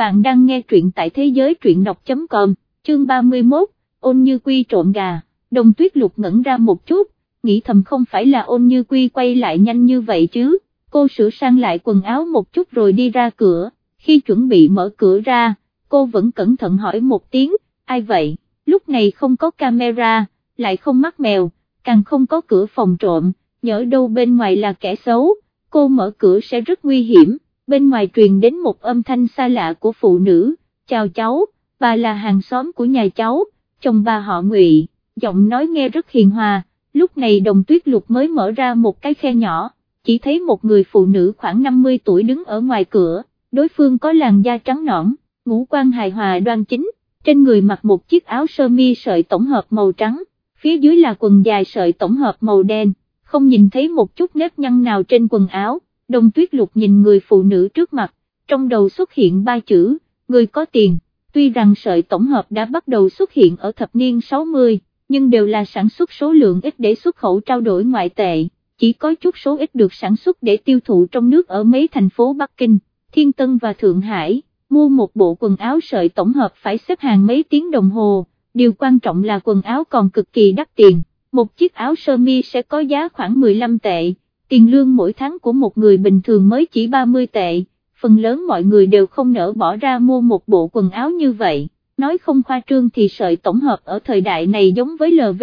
bạn đang nghe truyện tại thế giới truyện đọc.com, chương 31, ôn như quy trộn gà, đồng tuyết lục ngẩn ra một chút, nghĩ thầm không phải là ôn như quy quay lại nhanh như vậy chứ, cô sửa sang lại quần áo một chút rồi đi ra cửa, khi chuẩn bị mở cửa ra, cô vẫn cẩn thận hỏi một tiếng, ai vậy, lúc này không có camera, lại không mắc mèo, càng không có cửa phòng trộm, nhỡ đâu bên ngoài là kẻ xấu, cô mở cửa sẽ rất nguy hiểm, bên ngoài truyền đến một âm thanh xa lạ của phụ nữ, chào cháu, bà là hàng xóm của nhà cháu, chồng bà họ ngụy, giọng nói nghe rất hiền hòa, lúc này đồng tuyết lục mới mở ra một cái khe nhỏ, chỉ thấy một người phụ nữ khoảng 50 tuổi đứng ở ngoài cửa, đối phương có làn da trắng nõn, ngũ quan hài hòa đoan chính, trên người mặc một chiếc áo sơ mi sợi tổng hợp màu trắng, phía dưới là quần dài sợi tổng hợp màu đen, không nhìn thấy một chút nếp nhăn nào trên quần áo, Đông tuyết lục nhìn người phụ nữ trước mặt, trong đầu xuất hiện ba chữ, người có tiền, tuy rằng sợi tổng hợp đã bắt đầu xuất hiện ở thập niên 60, nhưng đều là sản xuất số lượng ít để xuất khẩu trao đổi ngoại tệ, chỉ có chút số ít được sản xuất để tiêu thụ trong nước ở mấy thành phố Bắc Kinh, Thiên Tân và Thượng Hải, mua một bộ quần áo sợi tổng hợp phải xếp hàng mấy tiếng đồng hồ, điều quan trọng là quần áo còn cực kỳ đắt tiền, một chiếc áo sơ mi sẽ có giá khoảng 15 tệ, tiền lương mỗi tháng của một người bình thường mới chỉ 30 tệ, phần lớn mọi người đều không nỡ bỏ ra mua một bộ quần áo như vậy, nói không khoa trương thì sợi tổng hợp ở thời đại này giống với LV,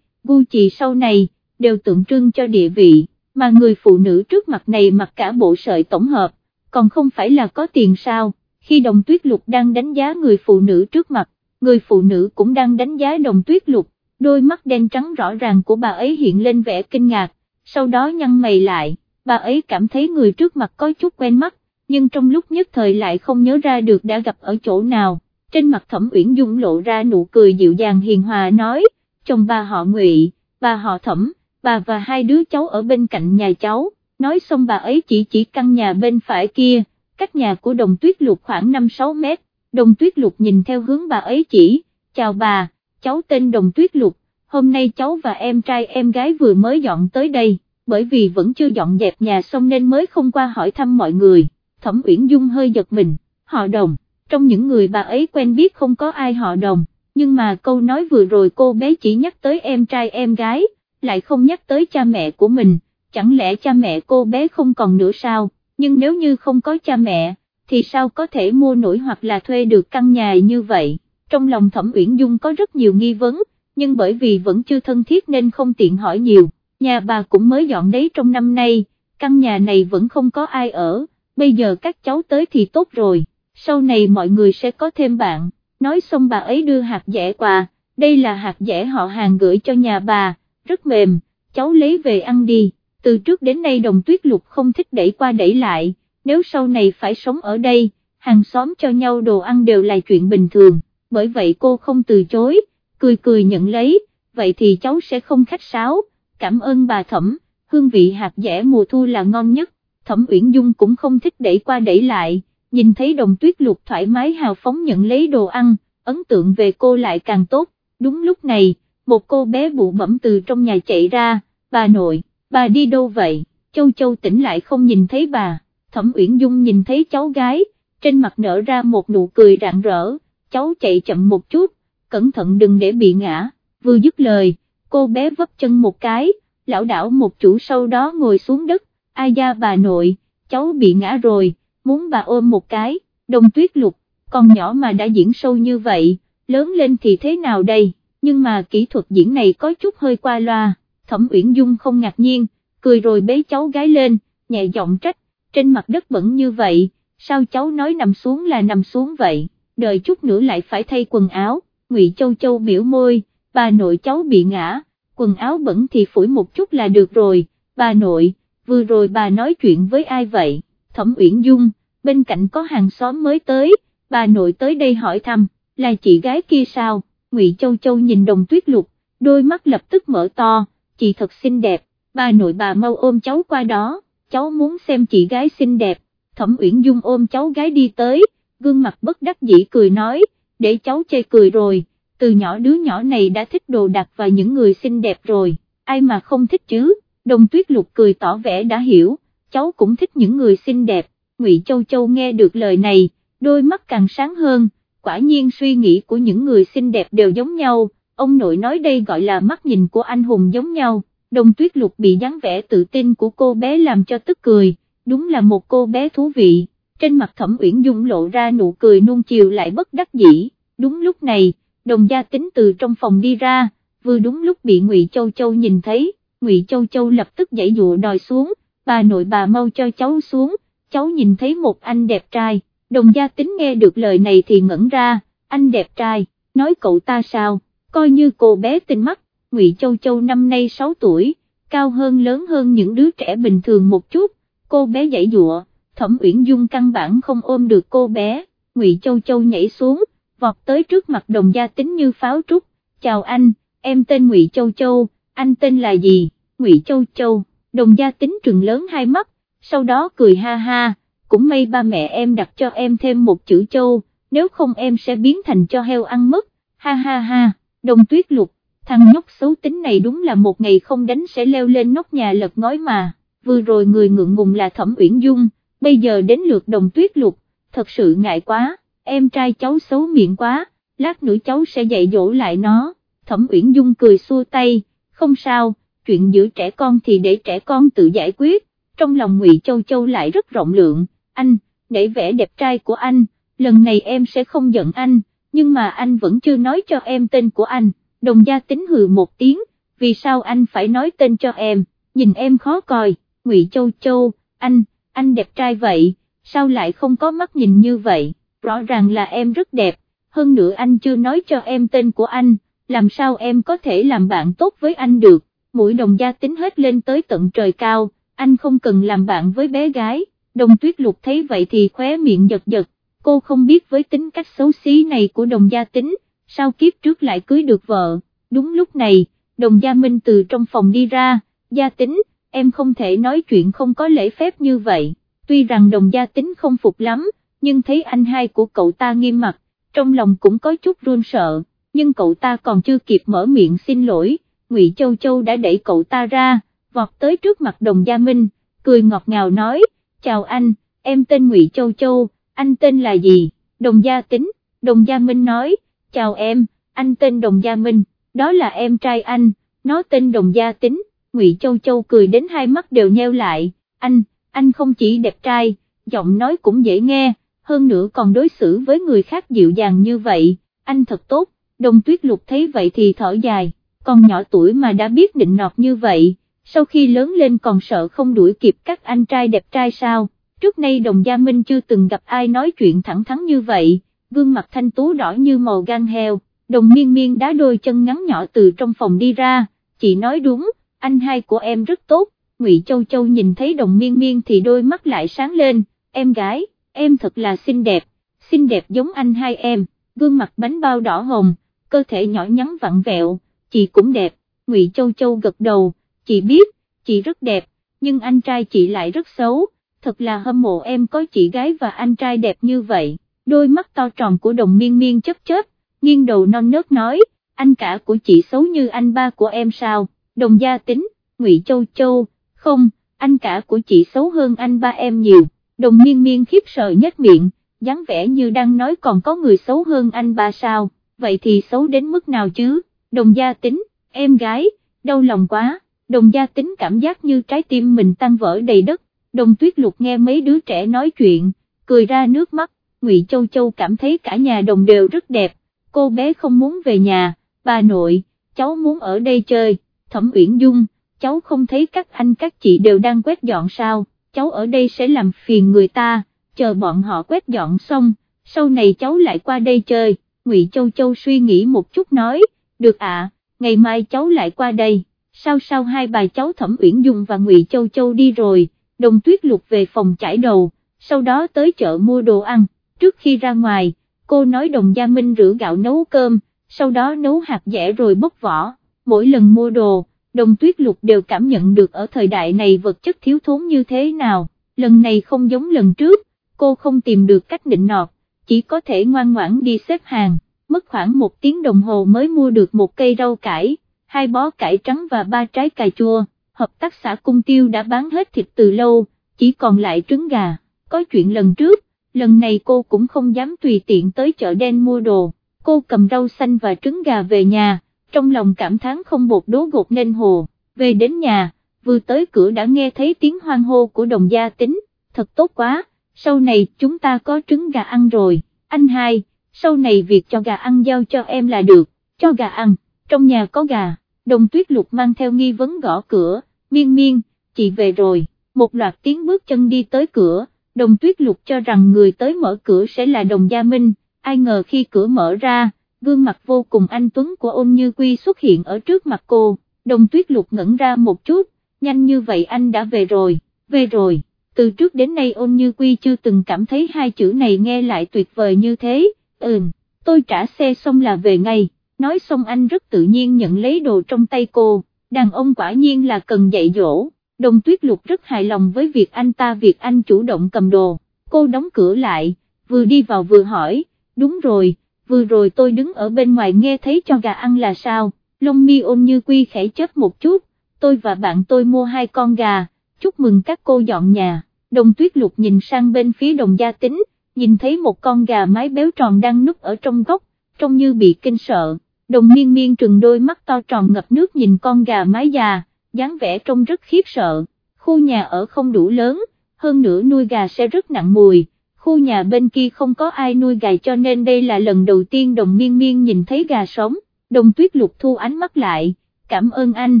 Gucci sau này, đều tượng trưng cho địa vị, mà người phụ nữ trước mặt này mặc cả bộ sợi tổng hợp, còn không phải là có tiền sao, khi đồng tuyết lục đang đánh giá người phụ nữ trước mặt, người phụ nữ cũng đang đánh giá đồng tuyết lục, đôi mắt đen trắng rõ ràng của bà ấy hiện lên vẻ kinh ngạc, sau đó nhăn mày lại, bà ấy cảm thấy người trước mặt có chút quen mắt, nhưng trong lúc nhất thời lại không nhớ ra được đã gặp ở chỗ nào, trên mặt thẩm uyển dung lộ ra nụ cười dịu dàng hiền hòa nói, chồng bà họ ngụy, bà họ thẩm, bà và hai đứa cháu ở bên cạnh nhà cháu, nói xong bà ấy chỉ chỉ căn nhà bên phải kia, cách nhà của đồng tuyết lục khoảng 5-6 mét, đồng tuyết lục nhìn theo hướng bà ấy chỉ, chào bà, cháu tên đồng tuyết lục, hôm nay cháu và em trai em gái vừa mới dọn tới đây, bởi vì vẫn chưa dọn dẹp nhà xong nên mới không qua hỏi thăm mọi người, thẩm uyển dung hơi giật mình, họ đồng, trong những người bà ấy quen biết không có ai họ đồng, nhưng mà câu nói vừa rồi cô bé chỉ nhắc tới em trai em gái, lại không nhắc tới cha mẹ của mình, chẳng lẽ cha mẹ cô bé không còn nữa sao, nhưng nếu như không có cha mẹ, thì sao có thể mua nổi hoặc là thuê được căn nhà như vậy, trong lòng thẩm uyển dung có rất nhiều nghi vấn, nhưng bởi vì vẫn chưa thân thiết nên không tiện hỏi nhiều, nhà bà cũng mới dọn đấy trong năm nay, căn nhà này vẫn không có ai ở, bây giờ các cháu tới thì tốt rồi, sau này mọi người sẽ có thêm bạn, nói xong bà ấy đưa hạt dẻ quà, đây là hạt dẻ họ hàng gửi cho nhà bà, rất mềm, cháu lấy về ăn đi, từ trước đến nay đồng tuyết lục không thích đẩy qua đẩy lại, nếu sau này phải sống ở đây, hàng xóm cho nhau đồ ăn đều là chuyện bình thường, bởi vậy cô không từ chối cười cười nhận lấy, vậy thì cháu sẽ không khách sáo, cảm ơn bà thẩm, hương vị hạt dẻ mùa thu là ngon nhất, thẩm uyển dung cũng không thích đẩy qua đẩy lại, nhìn thấy đồng tuyết lục thoải mái hào phóng nhận lấy đồ ăn, ấn tượng về cô lại càng tốt, đúng lúc này, một cô bé bụ bẩm từ trong nhà chạy ra, bà nội, bà đi đâu vậy, châu châu tỉnh lại không nhìn thấy bà, thẩm uyển dung nhìn thấy cháu gái, trên mặt nở ra một nụ cười rạng rỡ, cháu chạy chậm một chút, cẩn thận đừng để bị ngã, vừa dứt lời, cô bé vấp chân một cái, lão đảo một chủ sau đó ngồi xuống đất, ai da bà nội, cháu bị ngã rồi, muốn bà ôm một cái, đồng tuyết lục, con nhỏ mà đã diễn sâu như vậy, lớn lên thì thế nào đây, nhưng mà kỹ thuật diễn này có chút hơi qua loa, thẩm uyển dung không ngạc nhiên, cười rồi bế cháu gái lên, nhẹ giọng trách, trên mặt đất bẩn như vậy, sao cháu nói nằm xuống là nằm xuống vậy, đợi chút nữa lại phải thay quần áo, Ngụy Châu Châu biểu môi, bà nội cháu bị ngã, quần áo bẩn thì phủi một chút là được rồi, bà nội, vừa rồi bà nói chuyện với ai vậy, Thẩm Uyển Dung, bên cạnh có hàng xóm mới tới, bà nội tới đây hỏi thăm, là chị gái kia sao, Ngụy Châu Châu nhìn đồng tuyết lục, đôi mắt lập tức mở to, chị thật xinh đẹp, bà nội bà mau ôm cháu qua đó, cháu muốn xem chị gái xinh đẹp, Thẩm Uyển Dung ôm cháu gái đi tới, gương mặt bất đắc dĩ cười nói, để cháu chê cười rồi, từ nhỏ đứa nhỏ này đã thích đồ đạc và những người xinh đẹp rồi, ai mà không thích chứ, đồng tuyết lục cười tỏ vẻ đã hiểu, cháu cũng thích những người xinh đẹp, Ngụy Châu Châu nghe được lời này, đôi mắt càng sáng hơn, quả nhiên suy nghĩ của những người xinh đẹp đều giống nhau, ông nội nói đây gọi là mắt nhìn của anh hùng giống nhau, đồng tuyết lục bị dáng vẻ tự tin của cô bé làm cho tức cười, đúng là một cô bé thú vị, trên mặt thẩm uyển dung lộ ra nụ cười nuông chiều lại bất đắc dĩ, đúng lúc này, đồng gia tính từ trong phòng đi ra, vừa đúng lúc bị ngụy Châu Châu nhìn thấy, ngụy Châu Châu lập tức dãy dụa đòi xuống, bà nội bà mau cho cháu xuống, cháu nhìn thấy một anh đẹp trai, đồng gia tính nghe được lời này thì ngẩn ra, anh đẹp trai, nói cậu ta sao, coi như cô bé tinh mắt, ngụy Châu Châu năm nay 6 tuổi, cao hơn lớn hơn những đứa trẻ bình thường một chút, cô bé dãy dụa, thẩm uyển dung căn bản không ôm được cô bé, ngụy Châu Châu nhảy xuống, vọt tới trước mặt đồng gia tính như pháo trúc, chào anh, em tên ngụy Châu Châu, anh tên là gì, ngụy Châu Châu, đồng gia tính trừng lớn hai mắt, sau đó cười ha ha, cũng may ba mẹ em đặt cho em thêm một chữ Châu, nếu không em sẽ biến thành cho heo ăn mất, ha ha ha, đồng tuyết lục, thằng nhóc xấu tính này đúng là một ngày không đánh sẽ leo lên nóc nhà lật ngói mà, vừa rồi người ngượng ngùng là Thẩm Uyển Dung, bây giờ đến lượt đồng tuyết lục, thật sự ngại quá, em trai cháu xấu miệng quá, lát nữa cháu sẽ dạy dỗ lại nó, Thẩm Uyển Dung cười xua tay, không sao, chuyện giữa trẻ con thì để trẻ con tự giải quyết, trong lòng Ngụy Châu Châu lại rất rộng lượng, anh, để vẻ đẹp trai của anh, lần này em sẽ không giận anh, nhưng mà anh vẫn chưa nói cho em tên của anh, đồng gia tính hừ một tiếng, vì sao anh phải nói tên cho em, nhìn em khó coi, Ngụy Châu Châu, anh, anh đẹp trai vậy, sao lại không có mắt nhìn như vậy, rõ ràng là em rất đẹp, hơn nữa anh chưa nói cho em tên của anh, làm sao em có thể làm bạn tốt với anh được, mũi đồng gia tính hết lên tới tận trời cao, anh không cần làm bạn với bé gái, đồng tuyết lục thấy vậy thì khóe miệng giật giật, cô không biết với tính cách xấu xí này của đồng gia tính, sao kiếp trước lại cưới được vợ, đúng lúc này, đồng gia minh từ trong phòng đi ra, gia tính, em không thể nói chuyện không có lễ phép như vậy, tuy rằng đồng gia tính không phục lắm, nhưng thấy anh hai của cậu ta nghiêm mặt, trong lòng cũng có chút run sợ, nhưng cậu ta còn chưa kịp mở miệng xin lỗi, Ngụy Châu Châu đã đẩy cậu ta ra, vọt tới trước mặt đồng gia Minh, cười ngọt ngào nói, chào anh, em tên Ngụy Châu Châu, anh tên là gì, đồng gia tính, đồng gia Minh nói, chào em, anh tên đồng gia Minh, đó là em trai anh, nó tên đồng gia tính, Ngụy Châu Châu cười đến hai mắt đều nheo lại, anh, anh không chỉ đẹp trai, giọng nói cũng dễ nghe, hơn nữa còn đối xử với người khác dịu dàng như vậy, anh thật tốt, đồng tuyết lục thấy vậy thì thở dài, còn nhỏ tuổi mà đã biết định nọt như vậy, sau khi lớn lên còn sợ không đuổi kịp các anh trai đẹp trai sao, trước nay đồng gia Minh chưa từng gặp ai nói chuyện thẳng thắn như vậy, gương mặt thanh tú đỏ như màu gan heo, đồng miên miên đá đôi chân ngắn nhỏ từ trong phòng đi ra, chị nói đúng, anh hai của em rất tốt, Ngụy Châu Châu nhìn thấy đồng miên miên thì đôi mắt lại sáng lên, em gái, em thật là xinh đẹp, xinh đẹp giống anh hai em, gương mặt bánh bao đỏ hồng, cơ thể nhỏ nhắn vặn vẹo, chị cũng đẹp, Ngụy Châu Châu gật đầu, chị biết, chị rất đẹp, nhưng anh trai chị lại rất xấu, thật là hâm mộ em có chị gái và anh trai đẹp như vậy, đôi mắt to tròn của đồng miên miên chớp chớp, nghiêng đầu non nớt nói, anh cả của chị xấu như anh ba của em sao, đồng gia tính, Ngụy Châu Châu, không, anh cả của chị xấu hơn anh ba em nhiều, đồng miên miên khiếp sợ nhất miệng, dáng vẻ như đang nói còn có người xấu hơn anh ba sao, vậy thì xấu đến mức nào chứ, đồng gia tính, em gái, đau lòng quá, đồng gia tính cảm giác như trái tim mình tan vỡ đầy đất, đồng tuyết lục nghe mấy đứa trẻ nói chuyện, cười ra nước mắt, Ngụy Châu Châu cảm thấy cả nhà đồng đều rất đẹp, cô bé không muốn về nhà, bà nội, cháu muốn ở đây chơi, Thẩm Uyển Dung, cháu không thấy các anh các chị đều đang quét dọn sao, cháu ở đây sẽ làm phiền người ta, chờ bọn họ quét dọn xong, sau này cháu lại qua đây chơi, Ngụy Châu Châu suy nghĩ một chút nói, được ạ, ngày mai cháu lại qua đây, sao sao hai bà cháu Thẩm Uyển Dung và Ngụy Châu Châu đi rồi, đồng tuyết lục về phòng chải đầu, sau đó tới chợ mua đồ ăn, trước khi ra ngoài, cô nói đồng gia Minh rửa gạo nấu cơm, sau đó nấu hạt dẻ rồi bốc vỏ, mỗi lần mua đồ, đồng tuyết lục đều cảm nhận được ở thời đại này vật chất thiếu thốn như thế nào, lần này không giống lần trước, cô không tìm được cách định nọt, chỉ có thể ngoan ngoãn đi xếp hàng, mất khoảng một tiếng đồng hồ mới mua được một cây rau cải, hai bó cải trắng và ba trái cà chua, hợp tác xã cung tiêu đã bán hết thịt từ lâu, chỉ còn lại trứng gà, có chuyện lần trước, lần này cô cũng không dám tùy tiện tới chợ đen mua đồ, cô cầm rau xanh và trứng gà về nhà, trong lòng cảm thán không bột đố gột nên hồ, về đến nhà, vừa tới cửa đã nghe thấy tiếng hoang hô của đồng gia tính, thật tốt quá, sau này chúng ta có trứng gà ăn rồi, anh hai, sau này việc cho gà ăn giao cho em là được, cho gà ăn, trong nhà có gà, đồng tuyết lục mang theo nghi vấn gõ cửa, miên miên, chị về rồi, một loạt tiếng bước chân đi tới cửa, đồng tuyết lục cho rằng người tới mở cửa sẽ là đồng gia minh, ai ngờ khi cửa mở ra, gương mặt vô cùng anh Tuấn của ôn như quy xuất hiện ở trước mặt cô, đồng tuyết lục ngẩn ra một chút, nhanh như vậy anh đã về rồi, về rồi, từ trước đến nay ôn như quy chưa từng cảm thấy hai chữ này nghe lại tuyệt vời như thế, ừm, tôi trả xe xong là về ngay, nói xong anh rất tự nhiên nhận lấy đồ trong tay cô, đàn ông quả nhiên là cần dạy dỗ, đồng tuyết lục rất hài lòng với việc anh ta việc anh chủ động cầm đồ, cô đóng cửa lại, vừa đi vào vừa hỏi, đúng rồi, vừa rồi tôi đứng ở bên ngoài nghe thấy cho gà ăn là sao, lông mi ôn như quy khẽ chớp một chút, tôi và bạn tôi mua hai con gà, chúc mừng các cô dọn nhà, đồng tuyết lục nhìn sang bên phía đồng gia tính, nhìn thấy một con gà mái béo tròn đang núp ở trong góc, trông như bị kinh sợ, đồng miên miên trừng đôi mắt to tròn ngập nước nhìn con gà mái già, dáng vẻ trông rất khiếp sợ, khu nhà ở không đủ lớn, hơn nữa nuôi gà sẽ rất nặng mùi, khu nhà bên kia không có ai nuôi gà cho nên đây là lần đầu tiên đồng miên miên nhìn thấy gà sống, đồng tuyết lục thu ánh mắt lại, cảm ơn anh,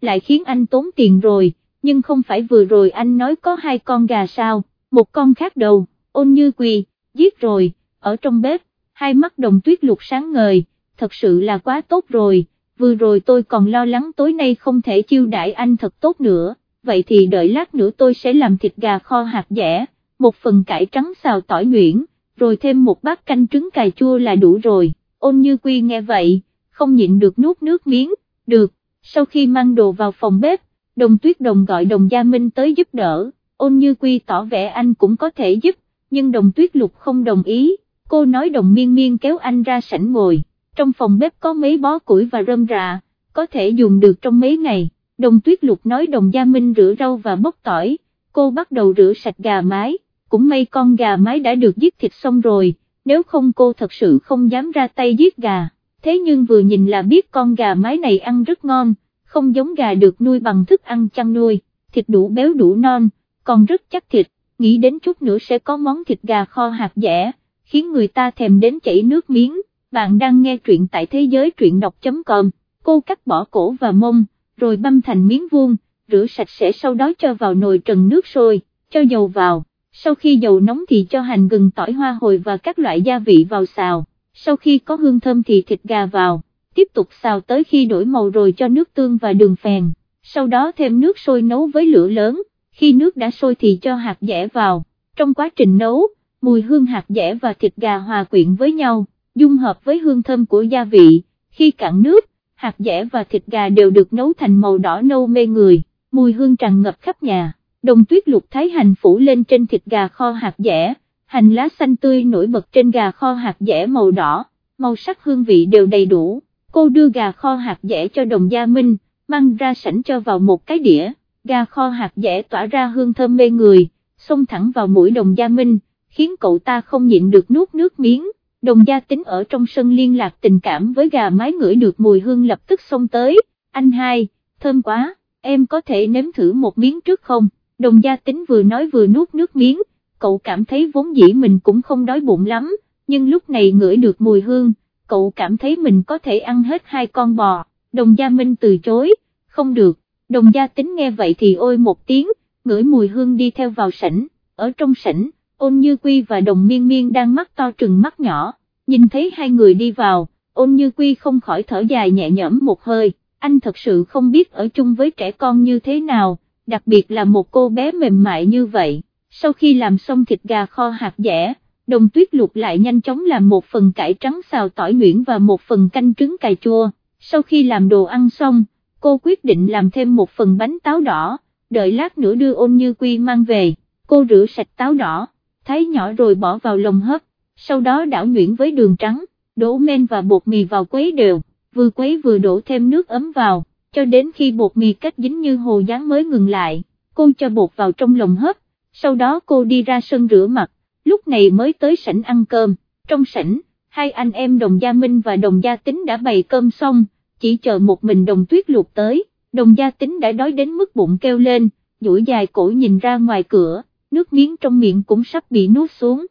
lại khiến anh tốn tiền rồi, nhưng không phải vừa rồi anh nói có hai con gà sao, một con khác đầu, ôn như quỳ, giết rồi, ở trong bếp, hai mắt đồng tuyết lục sáng ngời, thật sự là quá tốt rồi, vừa rồi tôi còn lo lắng tối nay không thể chiêu đãi anh thật tốt nữa, vậy thì đợi lát nữa tôi sẽ làm thịt gà kho hạt dẻ, một phần cải trắng xào tỏi nhuyễn, rồi thêm một bát canh trứng cà chua là đủ rồi, ôn như quy nghe vậy, không nhịn được nuốt nước miếng, được, sau khi mang đồ vào phòng bếp, đồng tuyết đồng gọi đồng gia Minh tới giúp đỡ, ôn như quy tỏ vẻ anh cũng có thể giúp, nhưng đồng tuyết lục không đồng ý, cô nói đồng miên miên kéo anh ra sảnh ngồi, trong phòng bếp có mấy bó củi và rơm rạ, có thể dùng được trong mấy ngày, đồng tuyết lục nói đồng gia Minh rửa rau và bốc tỏi, cô bắt đầu rửa sạch gà mái, cũng may con gà mái đã được giết thịt xong rồi, nếu không cô thật sự không dám ra tay giết gà, thế nhưng vừa nhìn là biết con gà mái này ăn rất ngon, không giống gà được nuôi bằng thức ăn chăn nuôi, thịt đủ béo đủ non, còn rất chắc thịt, nghĩ đến chút nữa sẽ có món thịt gà kho hạt dẻ, khiến người ta thèm đến chảy nước miếng, bạn đang nghe truyện tại thế giới truyện đọc.com, cô cắt bỏ cổ và mông, rồi băm thành miếng vuông, rửa sạch sẽ sau đó cho vào nồi trần nước sôi, cho dầu vào, sau khi dầu nóng thì cho hành gừng tỏi hoa hồi và các loại gia vị vào xào, sau khi có hương thơm thì thịt gà vào. Tiếp tục xào tới khi đổi màu rồi cho nước tương và đường phèn, sau đó thêm nước sôi nấu với lửa lớn, khi nước đã sôi thì cho hạt dẻ vào, trong quá trình nấu, mùi hương hạt dẻ và thịt gà hòa quyện với nhau, dung hợp với hương thơm của gia vị, khi cạn nước, hạt dẻ và thịt gà đều được nấu thành màu đỏ nâu mê người, mùi hương tràn ngập khắp nhà, đồng tuyết lục thái hành phủ lên trên thịt gà kho hạt dẻ, hành lá xanh tươi nổi bật trên gà kho hạt dẻ màu đỏ, màu sắc hương vị đều đầy đủ. Cô đưa gà kho hạt dẻ cho đồng gia Minh, mang ra sảnh cho vào một cái đĩa, gà kho hạt dẻ tỏa ra hương thơm mê người, xông thẳng vào mũi đồng gia Minh, khiến cậu ta không nhịn được nuốt nước miếng, đồng gia tính ở trong sân liên lạc tình cảm với gà mái ngửi được mùi hương lập tức xông tới, anh hai, thơm quá, em có thể nếm thử một miếng trước không, đồng gia tính vừa nói vừa nuốt nước miếng, cậu cảm thấy vốn dĩ mình cũng không đói bụng lắm, nhưng lúc này ngửi được mùi hương, cậu cảm thấy mình có thể ăn hết hai con bò, đồng gia Minh từ chối, không được, đồng gia tính nghe vậy thì ôi một tiếng, ngửi mùi hương đi theo vào sảnh, ở trong sảnh, ôn như quy và đồng miên miên đang mắt to trừng mắt nhỏ, nhìn thấy hai người đi vào, ôn như quy không khỏi thở dài nhẹ nhõm một hơi, anh thật sự không biết ở chung với trẻ con như thế nào, đặc biệt là một cô bé mềm mại như vậy, sau khi làm xong thịt gà kho hạt dẻ, đồng tuyết lục lại nhanh chóng làm một phần cải trắng xào tỏi nhuyễn và một phần canh trứng cà chua, sau khi làm đồ ăn xong, cô quyết định làm thêm một phần bánh táo đỏ, đợi lát nữa đưa ôn như quy mang về, cô rửa sạch táo đỏ, thái nhỏ rồi bỏ vào lồng hấp, sau đó đảo nhuyễn với đường trắng, đổ men và bột mì vào quấy đều, vừa quấy vừa đổ thêm nước ấm vào, cho đến khi bột mì kết dính như hồ dáng mới ngừng lại, cô cho bột vào trong lồng hấp, sau đó cô đi ra sân rửa mặt, lúc này mới tới sảnh ăn cơm, trong sảnh, hai anh em đồng gia Minh và đồng gia tính đã bày cơm xong, chỉ chờ một mình đồng tuyết Luộc tới, đồng gia tính đã đói đến mức bụng kêu lên, duỗi dài cổ nhìn ra ngoài cửa, nước miếng trong miệng cũng sắp bị nuốt xuống.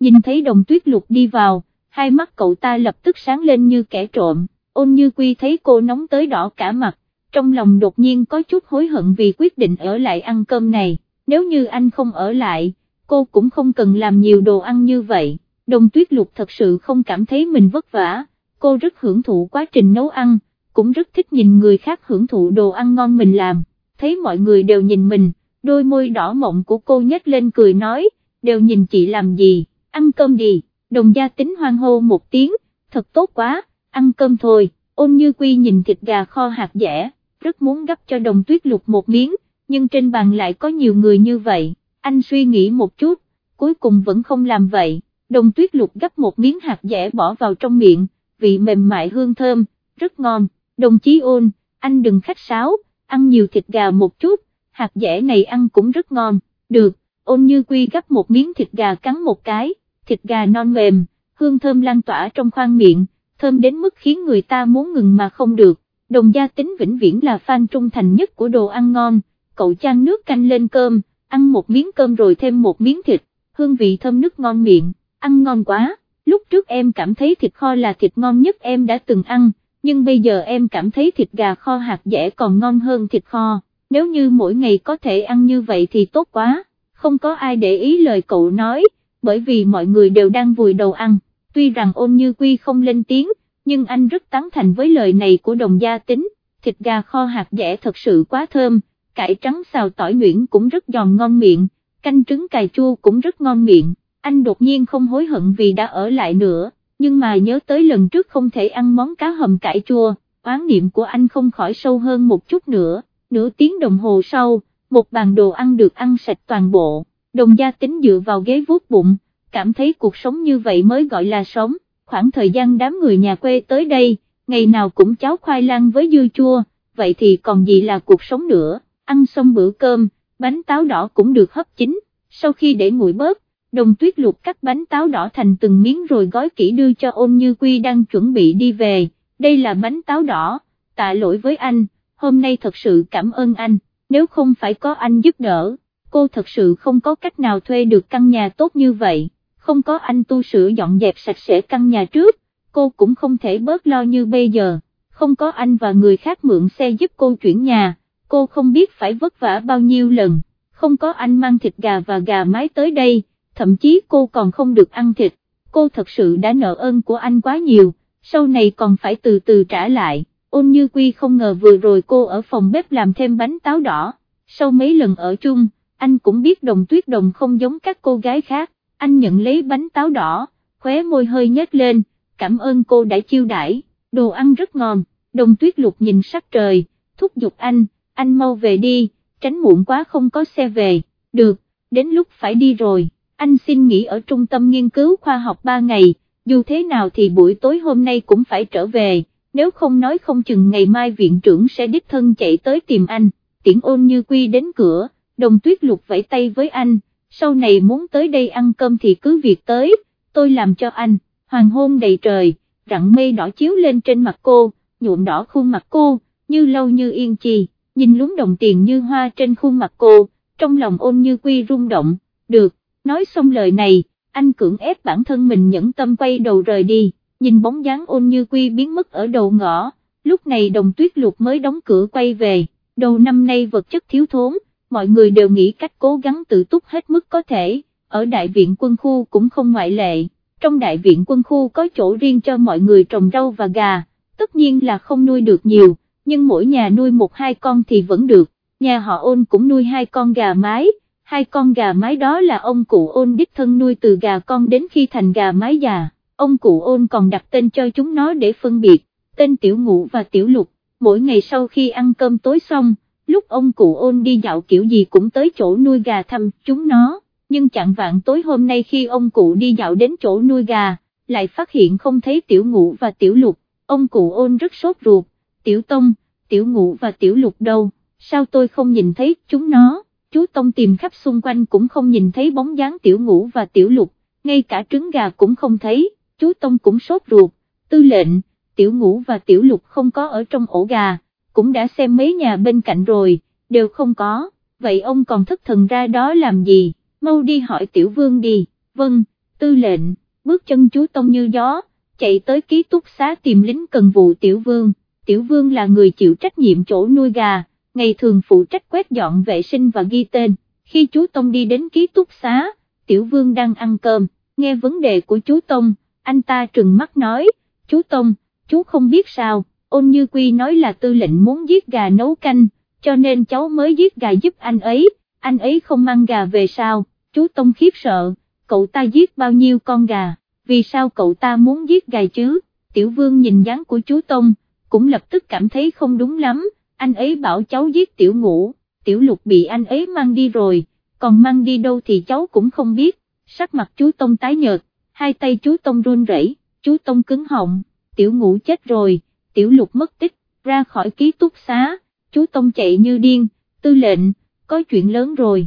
Nhìn thấy đồng tuyết Luộc đi vào, hai mắt cậu ta lập tức sáng lên như kẻ trộm, ôn như quy thấy cô nóng tới đỏ cả mặt, trong lòng đột nhiên có chút hối hận vì quyết định ở lại ăn cơm này, nếu như anh không ở lại, cô cũng không cần làm nhiều đồ ăn như vậy, đồng tuyết lục thật sự không cảm thấy mình vất vả, cô rất hưởng thụ quá trình nấu ăn, cũng rất thích nhìn người khác hưởng thụ đồ ăn ngon mình làm, thấy mọi người đều nhìn mình, đôi môi đỏ mộng của cô nhếch lên cười nói, đều nhìn chị làm gì, ăn cơm đi, đồng gia tính hoang hô một tiếng, thật tốt quá, ăn cơm thôi, ôn như quy nhìn thịt gà kho hạt dẻ, rất muốn gấp cho đồng tuyết lục một miếng, nhưng trên bàn lại có nhiều người như vậy, anh suy nghĩ một chút, cuối cùng vẫn không làm vậy, đồng tuyết lục gấp một miếng hạt dẻ bỏ vào trong miệng, vị mềm mại hương thơm, rất ngon, đồng chí ôn, anh đừng khách sáo, ăn nhiều thịt gà một chút, hạt dẻ này ăn cũng rất ngon, được, ôn như quy gấp một miếng thịt gà cắn một cái, thịt gà non mềm, hương thơm lan tỏa trong khoang miệng, thơm đến mức khiến người ta muốn ngừng mà không được, đồng gia tính vĩnh viễn là fan trung thành nhất của đồ ăn ngon, cậu chan nước canh lên cơm, ăn một miếng cơm rồi thêm một miếng thịt, hương vị thơm nước ngon miệng, ăn ngon quá, lúc trước em cảm thấy thịt kho là thịt ngon nhất em đã từng ăn, nhưng bây giờ em cảm thấy thịt gà kho hạt dẻ còn ngon hơn thịt kho, nếu như mỗi ngày có thể ăn như vậy thì tốt quá, không có ai để ý lời cậu nói, bởi vì mọi người đều đang vùi đầu ăn, tuy rằng ôn như quy không lên tiếng, nhưng anh rất tán thành với lời này của đồng gia tính, thịt gà kho hạt dẻ thật sự quá thơm, cải trắng xào tỏi nhuyễn cũng rất giòn ngon miệng, canh trứng cà chua cũng rất ngon miệng, anh đột nhiên không hối hận vì đã ở lại nữa, nhưng mà nhớ tới lần trước không thể ăn món cá hầm cải chua, oán niệm của anh không khỏi sâu hơn một chút nữa, nửa tiếng đồng hồ sau, một bàn đồ ăn được ăn sạch toàn bộ, đồng gia tính dựa vào ghế vuốt bụng, cảm thấy cuộc sống như vậy mới gọi là sống, khoảng thời gian đám người nhà quê tới đây, ngày nào cũng cháo khoai lang với dưa chua, vậy thì còn gì là cuộc sống nữa, ăn xong bữa cơm, bánh táo đỏ cũng được hấp chín, sau khi để nguội bớt, đồng tuyết luộc cắt bánh táo đỏ thành từng miếng rồi gói kỹ đưa cho ôn như quy đang chuẩn bị đi về, đây là bánh táo đỏ, tạ lỗi với anh, hôm nay thật sự cảm ơn anh, nếu không phải có anh giúp đỡ, cô thật sự không có cách nào thuê được căn nhà tốt như vậy, không có anh tu sửa dọn dẹp sạch sẽ căn nhà trước, cô cũng không thể bớt lo như bây giờ, không có anh và người khác mượn xe giúp cô chuyển nhà, cô không biết phải vất vả bao nhiêu lần, không có anh mang thịt gà và gà mái tới đây, thậm chí cô còn không được ăn thịt, cô thật sự đã nợ ơn của anh quá nhiều, sau này còn phải từ từ trả lại, ôn như quy không ngờ vừa rồi cô ở phòng bếp làm thêm bánh táo đỏ, sau mấy lần ở chung, anh cũng biết đồng tuyết đồng không giống các cô gái khác, anh nhận lấy bánh táo đỏ, khóe môi hơi nhếch lên, cảm ơn cô đã chiêu đãi, đồ ăn rất ngon, đồng tuyết lục nhìn sắc trời, thúc giục anh, anh mau về đi, tránh muộn quá không có xe về, được, đến lúc phải đi rồi, anh xin nghỉ ở trung tâm nghiên cứu khoa học 3 ngày, dù thế nào thì buổi tối hôm nay cũng phải trở về, nếu không nói không chừng ngày mai viện trưởng sẽ đích thân chạy tới tìm anh, tiễn ôn như quy đến cửa, đồng tuyết lục vẫy tay với anh, sau này muốn tới đây ăn cơm thì cứ việc tới, tôi làm cho anh, hoàng hôn đầy trời, rặng mây đỏ chiếu lên trên mặt cô, nhuộm đỏ khuôn mặt cô, như lâu như yên trì, nhìn lúng đồng tiền như hoa trên khuôn mặt cô, trong lòng ôn như quy rung động, được, nói xong lời này, anh cưỡng ép bản thân mình nhẫn tâm quay đầu rời đi, nhìn bóng dáng ôn như quy biến mất ở đầu ngõ, lúc này đồng tuyết lục mới đóng cửa quay về, đầu năm nay vật chất thiếu thốn, mọi người đều nghĩ cách cố gắng tự túc hết mức có thể, ở đại viện quân khu cũng không ngoại lệ, trong đại viện quân khu có chỗ riêng cho mọi người trồng rau và gà, tất nhiên là không nuôi được nhiều, nhưng mỗi nhà nuôi một hai con thì vẫn được, nhà họ ôn cũng nuôi hai con gà mái, hai con gà mái đó là ông cụ ôn đích thân nuôi từ gà con đến khi thành gà mái già, ông cụ ôn còn đặt tên cho chúng nó để phân biệt, tên tiểu ngũ và tiểu lục, mỗi ngày sau khi ăn cơm tối xong, lúc ông cụ ôn đi dạo kiểu gì cũng tới chỗ nuôi gà thăm chúng nó, nhưng chẳng vạn tối hôm nay khi ông cụ đi dạo đến chỗ nuôi gà, lại phát hiện không thấy tiểu ngũ và tiểu lục, ông cụ ôn rất sốt ruột, tiểu tông, tiểu ngũ và tiểu lục đâu, sao tôi không nhìn thấy chúng nó, chú Tông tìm khắp xung quanh cũng không nhìn thấy bóng dáng tiểu ngũ và tiểu lục, ngay cả trứng gà cũng không thấy, chú Tông cũng sốt ruột, tư lệnh, tiểu ngũ và tiểu lục không có ở trong ổ gà, cũng đã xem mấy nhà bên cạnh rồi, đều không có, vậy ông còn thất thần ra đó làm gì, mau đi hỏi tiểu vương đi, vâng, tư lệnh, bước chân chú Tông như gió, chạy tới ký túc xá tìm lính cần vụ tiểu vương, tiểu vương là người chịu trách nhiệm chỗ nuôi gà, ngày thường phụ trách quét dọn vệ sinh và ghi tên, khi chú Tông đi đến ký túc xá, tiểu vương đang ăn cơm, nghe vấn đề của chú Tông, anh ta trừng mắt nói, chú Tông, chú không biết sao, ôn như quy nói là tư lệnh muốn giết gà nấu canh, cho nên cháu mới giết gà giúp anh ấy, anh ấy không mang gà về sao, chú Tông khiếp sợ, cậu ta giết bao nhiêu con gà, vì sao cậu ta muốn giết gà chứ, tiểu vương nhìn dáng của chú Tông, cũng lập tức cảm thấy không đúng lắm, anh ấy bảo cháu giết tiểu ngũ, tiểu lục bị anh ấy mang đi rồi, còn mang đi đâu thì cháu cũng không biết, sắc mặt chú Tông tái nhợt, hai tay chú Tông run rẩy, chú Tông cứng họng, tiểu ngũ chết rồi, tiểu lục mất tích, ra khỏi ký túc xá, chú Tông chạy như điên, tư lệnh, có chuyện lớn rồi.